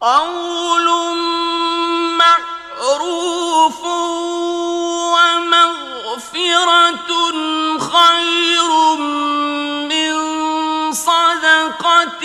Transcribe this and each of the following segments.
قول معروف ومغفرة خير من صدقة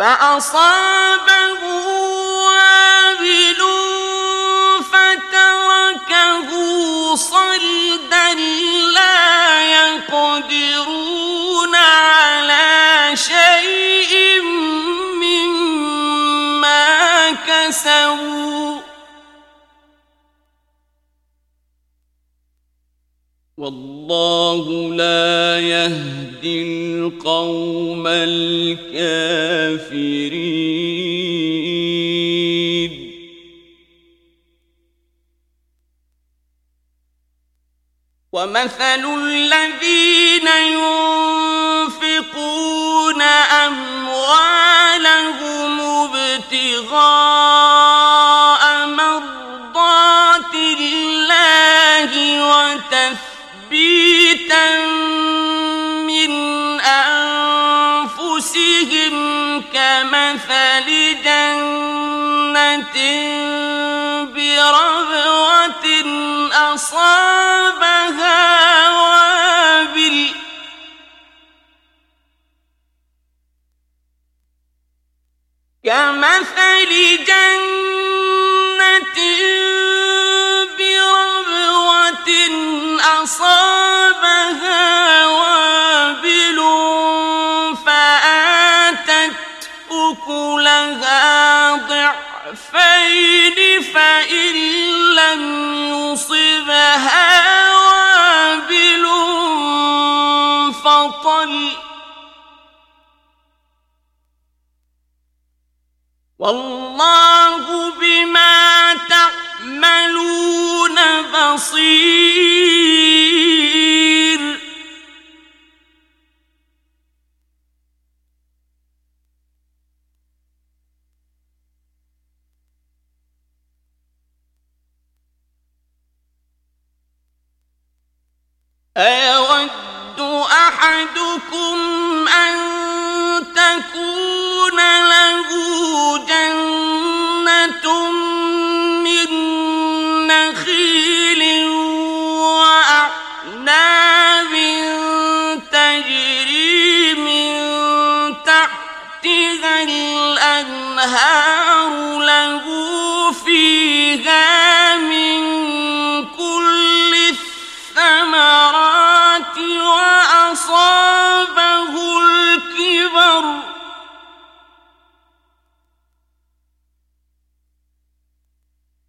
فأصابه وابل فتركه صلدا لا يقدرون على شيء مما كسبوا. والله لا يهدي القوم الكافرين. ومثل الذين ينفقون كمثل جنة بربوة أصابها أكلها ضعفين فإن لم يصبها وابل فطل والله بما تعملون بصير اے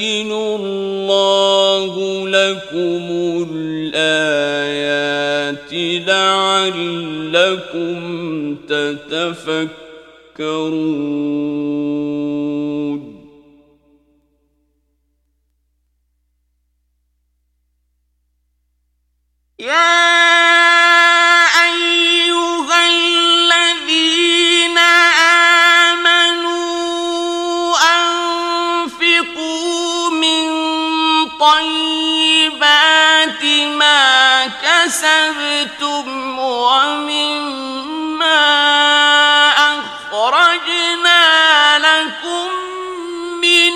يبين الله لكم الآيات لعلكم تتفكرون. كسبتم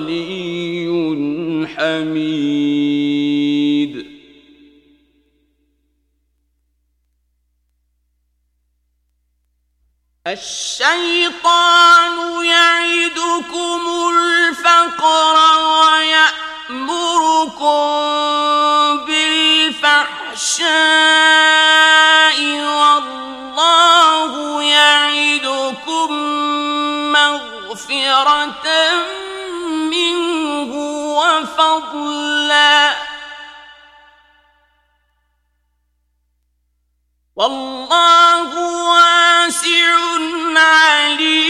غني حميد. الشيطان يعدكم الفقر ويأمركم بالفحشاء والله يعدكم مغفرة منه وفضلا والله واسع عليم.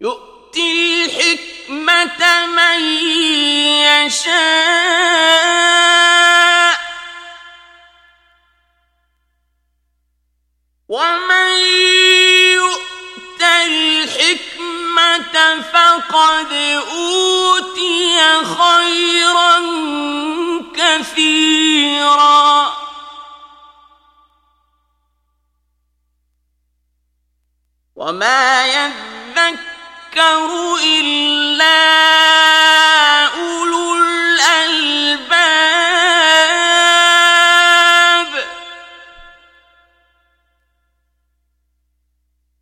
يؤتي الحكمة من يشاء. ومن فقد أوتي خيرا كثيرا. وما يذكر إلا أولو الألباب.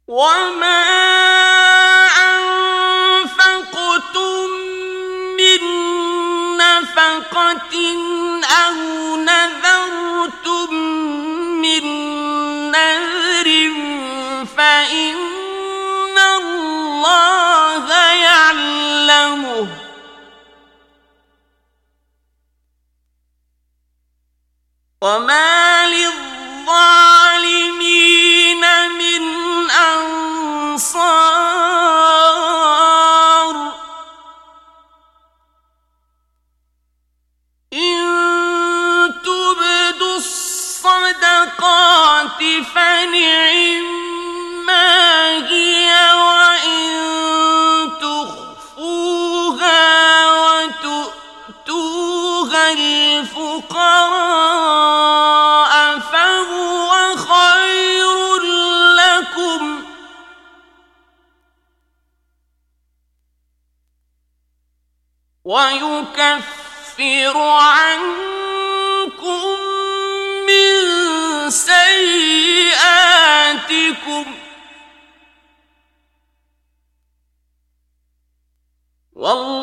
وما أو نذرتم من نذر فإن الله يعلمه. وما الصدقات فنعما هي وإن تخفوها وتؤتوها الفقراء فهو خير لكم ويكفر عنكم سيئاتكم. والله